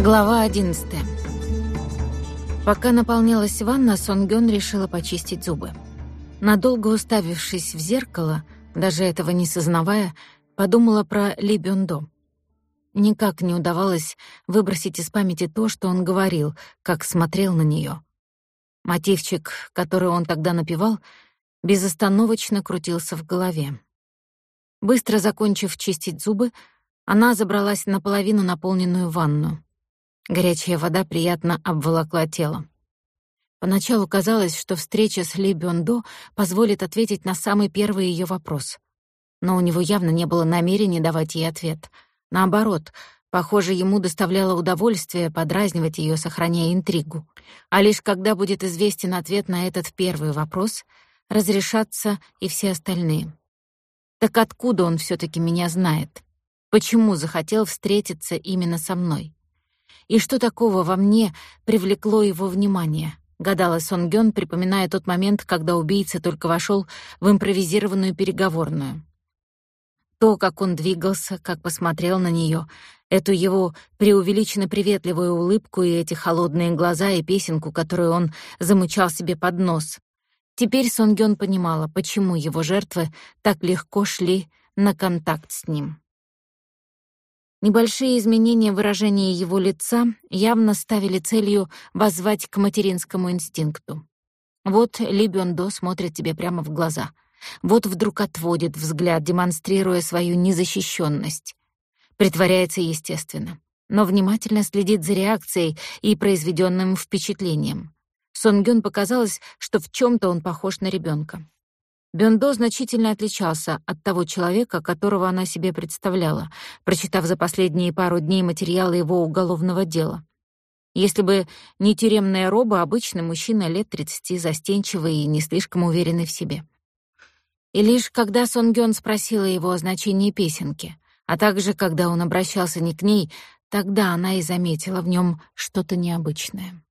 Глава 11. Пока наполнялась ванна, Сонгён решила почистить зубы. Надолго уставившись в зеркало, даже этого не сознавая, подумала про Ли Бёндо. Никак не удавалось выбросить из памяти то, что он говорил, как смотрел на неё. Мотивчик, который он тогда напевал, безостановочно крутился в голове. Быстро закончив чистить зубы, она забралась наполовину наполненную ванну. Горячая вода приятно обволокла тело. Поначалу казалось, что встреча с Ли Бёндо позволит ответить на самый первый её вопрос. Но у него явно не было намерения давать ей ответ. Наоборот, похоже, ему доставляло удовольствие подразнивать её, сохраняя интригу. А лишь когда будет известен ответ на этот первый вопрос, разрешатся и все остальные. Так откуда он всё-таки меня знает? Почему захотел встретиться именно со мной? И что такого во мне привлекло его внимание? Гадала Сонгён, припоминая тот момент, когда убийца только вошел в импровизированную переговорную. То, как он двигался, как посмотрел на нее, эту его преувеличенно приветливую улыбку и эти холодные глаза и песенку, которую он замучал себе под нос. Теперь Сонгён понимала, почему его жертвы так легко шли на контакт с ним. Небольшие изменения выражения его лица явно ставили целью воззвать к материнскому инстинкту. Вот Ли смотрит тебе прямо в глаза. Вот вдруг отводит взгляд, демонстрируя свою незащищенность. Притворяется естественно, но внимательно следит за реакцией и произведенным впечатлением. Сонгён показалось, что в чем то он похож на ребенка. Бендо значительно отличался от того человека, которого она себе представляла, прочитав за последние пару дней материалы его уголовного дела. Если бы не тюремная роба, обычный мужчина лет 30, застенчивый и не слишком уверенный в себе. И лишь когда Сонгён спросила его о значении песенки, а также когда он обращался не к ней, тогда она и заметила в нем что-то необычное.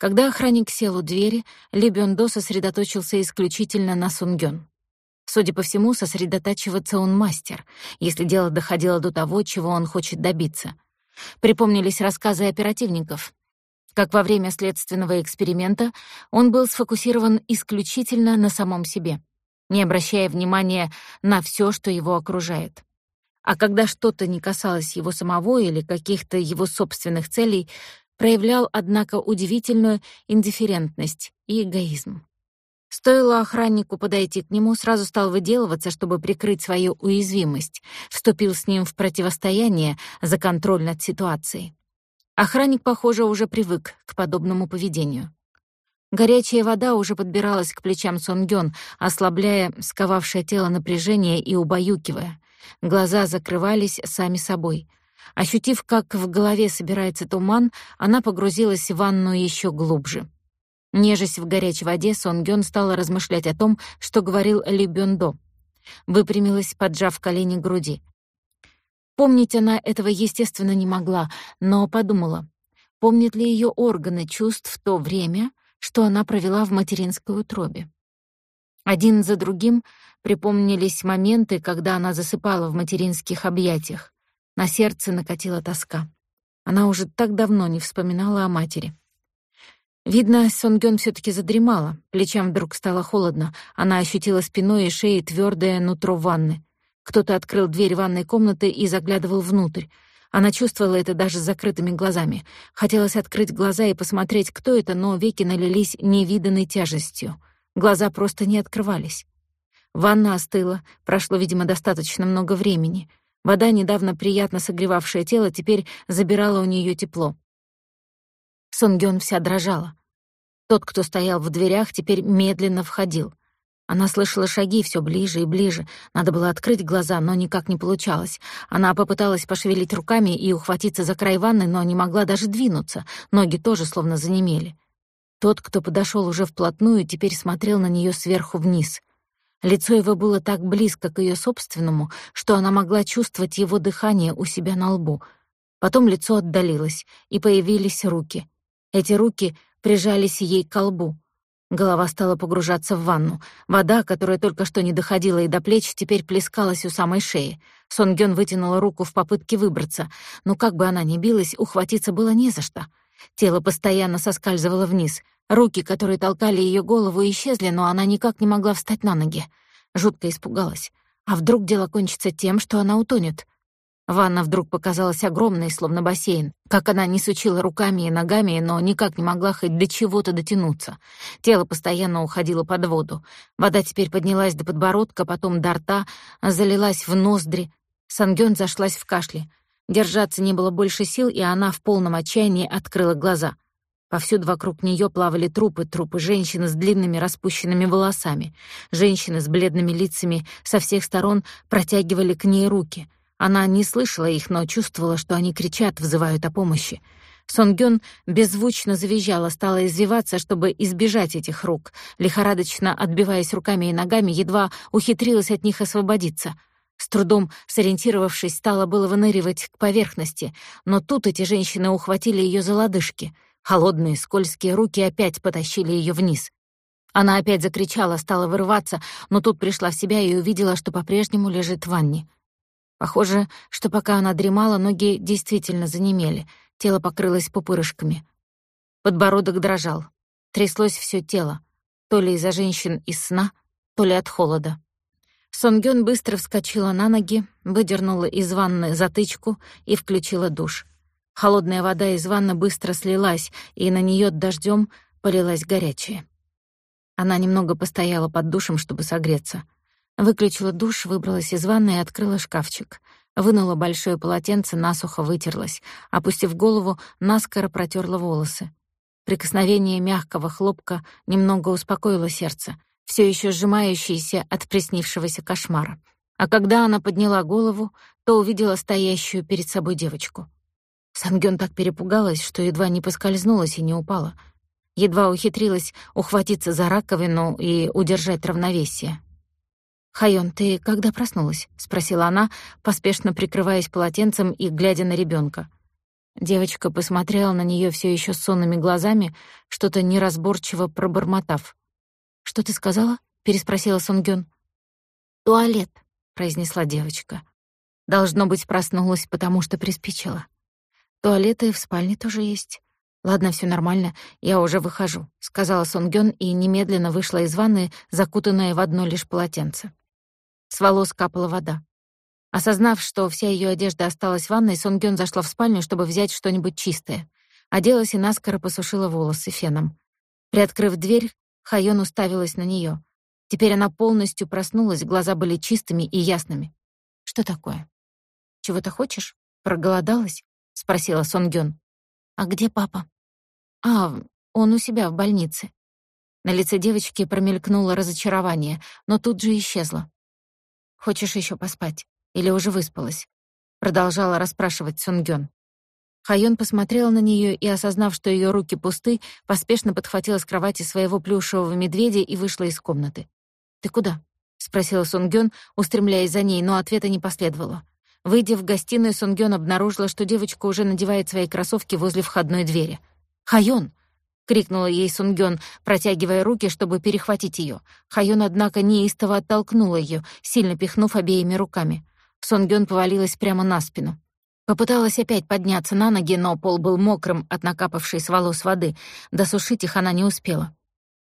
Когда охранник сел у двери, Ли Бёндо сосредоточился исключительно на Сунгён. Судя по всему, сосредотачиваться он мастер, если дело доходило до того, чего он хочет добиться. Припомнились рассказы оперативников. Как во время следственного эксперимента он был сфокусирован исключительно на самом себе, не обращая внимания на всё, что его окружает. А когда что-то не касалось его самого или каких-то его собственных целей, проявлял, однако, удивительную индифферентность и эгоизм. Стоило охраннику подойти к нему, сразу стал выделываться, чтобы прикрыть свою уязвимость, вступил с ним в противостояние за контроль над ситуацией. Охранник, похоже, уже привык к подобному поведению. Горячая вода уже подбиралась к плечам Сонгён, ослабляя сковавшее тело напряжение и убаюкивая. Глаза закрывались сами собой — Ощутив, как в голове собирается туман, она погрузилась в ванну еще глубже. Нежесть в горячей воде, Сон Гён стала размышлять о том, что говорил Ли Бёндо. Выпрямилась, поджав колени к груди. Помнить она этого, естественно, не могла, но подумала, помнит ли ее органы чувств в то время, что она провела в материнской утробе. Один за другим припомнились моменты, когда она засыпала в материнских объятиях. На сердце накатила тоска. Она уже так давно не вспоминала о матери. Видно, Сонгён все таки задремала. Плечам вдруг стало холодно. Она ощутила спиной и шеей твердое нутро ванны. Кто-то открыл дверь ванной комнаты и заглядывал внутрь. Она чувствовала это даже с закрытыми глазами. Хотелось открыть глаза и посмотреть, кто это, но веки налились невиданной тяжестью. Глаза просто не открывались. Ванна остыла, прошло, видимо, достаточно много времени. Вода, недавно приятно согревавшая тело, теперь забирала у нее тепло. Сонгён вся дрожала. Тот, кто стоял в дверях, теперь медленно входил. Она слышала шаги все ближе и ближе. Надо было открыть глаза, но никак не получалось. Она попыталась пошевелить руками и ухватиться за край ванны, но не могла даже двинуться. Ноги тоже словно занемели. Тот, кто подошел уже вплотную, теперь смотрел на нее сверху вниз. Лицо его было так близко к ее собственному, что она могла чувствовать его дыхание у себя на лбу. Потом лицо отдалилось, и появились руки. Эти руки прижались ей к лбу. Голова стала погружаться в ванну. Вода, которая только что не доходила и до плеч, теперь плескалась у самой шеи. Сонгён вытянула руку в попытке выбраться, но как бы она ни билась, ухватиться было не за что. Тело постоянно соскальзывало вниз. Руки, которые толкали её голову, исчезли, но она никак не могла встать на ноги. Жутко испугалась. А вдруг дело кончится тем, что она утонет? Ванна вдруг показалась огромной, словно бассейн. Как она не сучила руками и ногами, но никак не могла хоть до чего-то дотянуться. Тело постоянно уходило под воду. Вода теперь поднялась до подбородка, потом до рта, залилась в ноздри. Сангён зашлась в кашле. Держаться не было больше сил, и она в полном отчаянии открыла глаза. Повсюду вокруг неё плавали трупы, трупы женщин с длинными распущенными волосами. Женщины с бледными лицами со всех сторон протягивали к ней руки — она не слышала их, но чувствовала, что они кричат, взывают о помощи. Сонгён беззвучно завизжала, стала извиваться, чтобы избежать этих рук. Лихорадочно отбиваясь руками и ногами, едва ухитрилась от них освободиться. С трудом сориентировавшись, стала было выныривать к поверхности, но тут эти женщины ухватили её за лодыжки. Холодные, скользкие руки опять потащили её вниз. Она опять закричала, стала вырываться, но тут пришла в себя и увидела, что по-прежнему лежит в ванне. Похоже, что пока она дремала, ноги действительно занемели, тело покрылось пупырышками. Подбородок дрожал. Тряслось все тело, то ли из-за женщин из сна, то ли от холода. Сонгён быстро вскочила на ноги, выдернула из ванны затычку и включила душ. Холодная вода из ванны быстро слилась, и на неё дождём полилась горячая. Она немного постояла под душем, чтобы согреться — Выключила душ, выбралась из ванной и открыла шкафчик. Вынула большое полотенце, насухо вытерлась. Опустив голову, наскоро протерла волосы. Прикосновение мягкого хлопка немного успокоило сердце, все еще сжимающееся от приснившегося кошмара. А когда она подняла голову, то увидела стоящую перед собой девочку. Сангён так перепугалась, что едва не поскользнулась и не упала. Едва ухитрилась ухватиться за раковину и удержать равновесие. «Хайон, ты когда проснулась?» — спросила она, поспешно прикрываясь полотенцем и глядя на ребенка. Девочка посмотрела на нее все еще сонными глазами, что-то неразборчиво пробормотав. «Что ты сказала?» — переспросила Сунгён. «Туалет», — произнесла девочка. Должно быть, проснулась, потому что приспичила. Туалеты в спальне тоже есть. Ладно, все нормально, я уже выхожу, сказала Сонгён и немедленно вышла из ванны, закутанная в одно лишь полотенце. С волос капала вода. Осознав, что вся ее одежда осталась в ванной, Сонгён зашла в спальню, чтобы взять что-нибудь чистое. Оделась и наскоро посушила волосы феном. Приоткрыв дверь, Хайон уставилась на нее. Теперь она полностью проснулась, глаза были чистыми и ясными. «Что такое?» «Чего-то хочешь? Проголодалась?» — спросила Сонгён. «А где папа?» «А, он у себя в больнице». На лице девочки промелькнуло разочарование, но тут же исчезло. Хочешь еще поспать? Или уже выспалась?» Продолжала расспрашивать Сунгён. Хайон посмотрела на нее и, осознав, что ее руки пусты, поспешно подхватила с кровати своего плюшевого медведя и вышла из комнаты. «Ты куда?» — спросила Сунгён, устремляясь за ней, но ответа не последовало. Выйдя в гостиную, Сунгён обнаружила, что девочка уже надевает свои кроссовки возле входной двери. «Хайон!» крикнула ей Сунгён, протягивая руки, чтобы перехватить её. Хайон, однако, неистово оттолкнула её, сильно пихнув обеими руками. Сунгён повалилась прямо на спину. Попыталась опять подняться на ноги, но пол был мокрым от накапавшей с волос воды. Досушить их она не успела.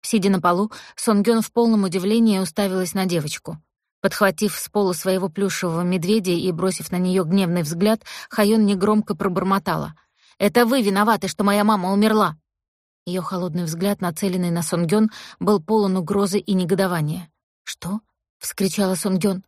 Сидя на полу, Сонгён в полном удивлении уставилась на девочку. Подхватив с пола своего плюшевого медведя и бросив на неё гневный взгляд, Хайон негромко пробормотала. «Это вы виноваты, что моя мама умерла!» Ее холодный взгляд, нацеленный на Сонгён, был полон угрозы и негодования. «Что?» — вскричала Сонгён.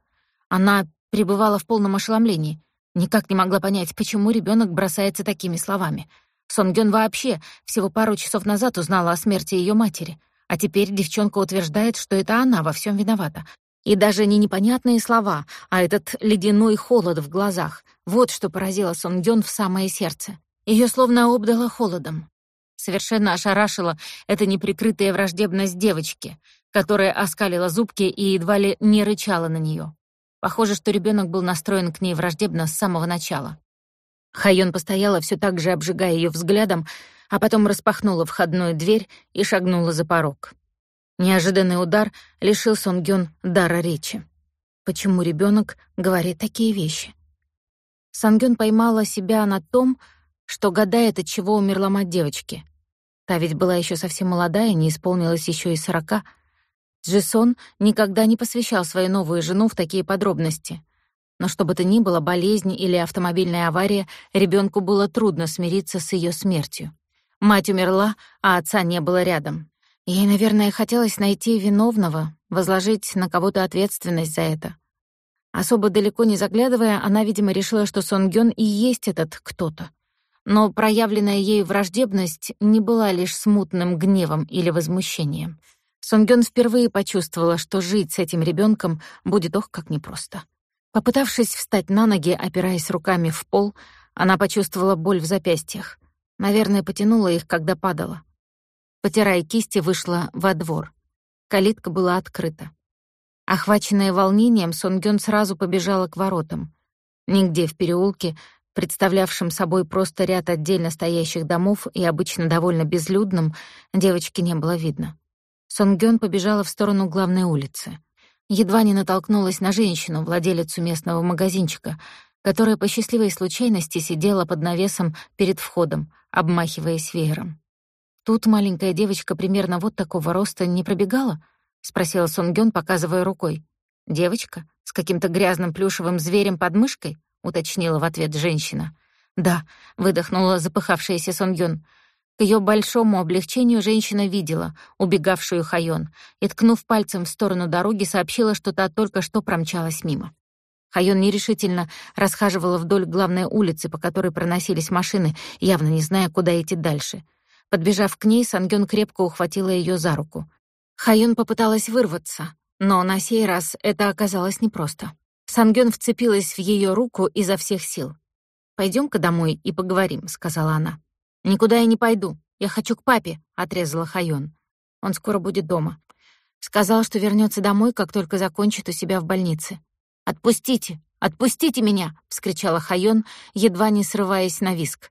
Она пребывала в полном ошеломлении. Никак не могла понять, почему ребенок бросается такими словами. Сонгён вообще всего пару часов назад узнала о смерти ее матери, а теперь девчонка утверждает, что это она во всем виновата. И даже не непонятные слова, а этот ледяной холод в глазах. Вот что поразило Сонгён в самое сердце. Ее словно обдало холодом. Совершенно ошарашила эта неприкрытая враждебность девочки, которая оскалила зубки и едва ли не рычала на нее. Похоже, что ребенок был настроен к ней враждебно с самого начала. Хайон постояла все так же, обжигая ее взглядом, а потом распахнула входную дверь и шагнула за порог. Неожиданный удар лишил Сонгён дара речи. почему ребенок говорит такие вещи. Сангён поймала себя на том, что гадает, от чего умерла мать девочки. Та ведь была еще совсем молодая, не исполнилось еще и сорока. Джисон никогда не посвящал свою новую жену в такие подробности. Но что бы то ни было, болезнь или автомобильная авария, ребенку было трудно смириться с ее смертью. Мать умерла, а отца не было рядом. Ей, наверное, хотелось найти виновного, возложить на кого-то ответственность за это. Особо далеко не заглядывая, она, видимо, решила, что Сон Гён и есть этот кто-то. Но проявленная ею враждебность не была лишь смутным гневом или возмущением. Сон Гён впервые почувствовала, что жить с этим ребенком будет ох как непросто. Попытавшись встать на ноги, опираясь руками в пол, она почувствовала боль в запястьях. Наверное, потянула их, когда падала. Потирая кисти, вышла во двор. Калитка была открыта. Охваченная волнением, Сонгён сразу побежала к воротам. Нигде в переулке, представлявшем собой просто ряд отдельно стоящих домов и обычно довольно безлюдным, девочки не было видно. Сонгён побежала в сторону главной улицы. Едва не натолкнулась на женщину, владелицу местного магазинчика, которая по счастливой случайности сидела под навесом перед входом, обмахиваясь веером. «Тут маленькая девочка примерно вот такого роста не пробегала?» — спросила Сонгён, показывая рукой. «Девочка? С каким-то грязным плюшевым зверем под мышкой?» — уточнила в ответ женщина. «Да», — выдохнула запыхавшаяся Сонгён. К её большому облегчению женщина видела убегавшую Хайон и, ткнув пальцем в сторону дороги, сообщила, что та только что промчалась мимо. Хайон нерешительно расхаживала вдоль главной улицы, по которой проносились машины, явно не зная, куда идти дальше. Подбежав к ней, Сангён крепко ухватила её за руку. Хайон попыталась вырваться, но на сей раз это оказалось непросто. Сангён вцепилась в её руку изо всех сил. «Пойдём-ка домой и поговорим», — сказала она. «Никуда я не пойду. Я хочу к папе», — отрезала Хайон. «Он скоро будет дома. Сказал, что вернётся домой, как только закончит у себя в больнице. «Отпустите! Отпустите меня!» — вскричала Хайон, едва не срываясь на виск.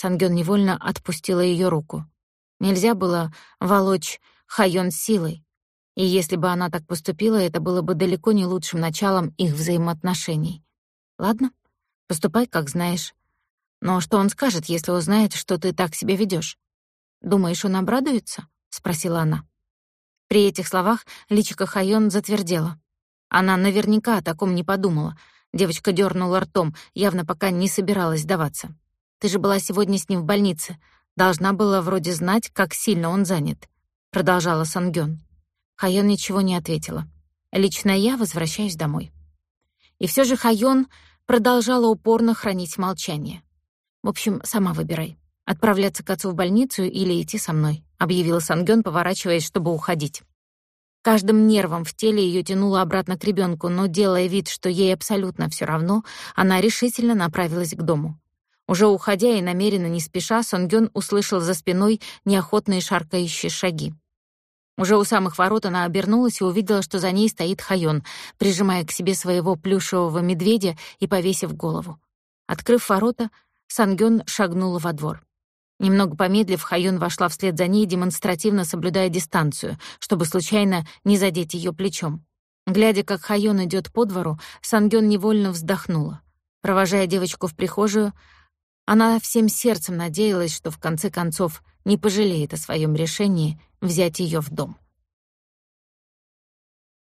Сангён невольно отпустила её руку. Нельзя было волочь Хайон силой. И если бы она так поступила, это было бы далеко не лучшим началом их взаимоотношений. Ладно, поступай, как знаешь. Но что он скажет, если узнает, что ты так себя ведёшь? Думаешь, он обрадуется? спросила она. При этих словах личико Хайон затвердело. Она наверняка о таком не подумала. Девочка дернула ртом, явно пока не собиралась сдаваться. «Ты же была сегодня с ним в больнице. Должна была вроде знать, как сильно он занят», — продолжала Сангён. Хайон ничего не ответила. «Лично я возвращаюсь домой». И все же Хайон продолжала упорно хранить молчание. «В общем, сама выбирай. Отправляться к отцу в больницу или идти со мной», — объявила Сангён, поворачиваясь, чтобы уходить. Каждым нервом в теле ее тянуло обратно к ребенку, но, делая вид, что ей абсолютно все равно, она решительно направилась к дому. Уже уходя и намеренно не спеша, Сонгён услышал за спиной неохотные шаркающие шаги. Уже у самых ворот она обернулась и увидела, что за ней стоит Хайон, прижимая к себе своего плюшевого медведя и повесив голову. Открыв ворота, Сангён шагнула во двор. Немного помедлив, Хаюн вошла вслед за ней, демонстративно соблюдая дистанцию, чтобы случайно не задеть ее плечом. Глядя, как Хаюн идет по двору, Сангён невольно вздохнула. Провожая девочку в прихожую, она всем сердцем надеялась, что в конце концов не пожалеет о своем решении взять ее в дом.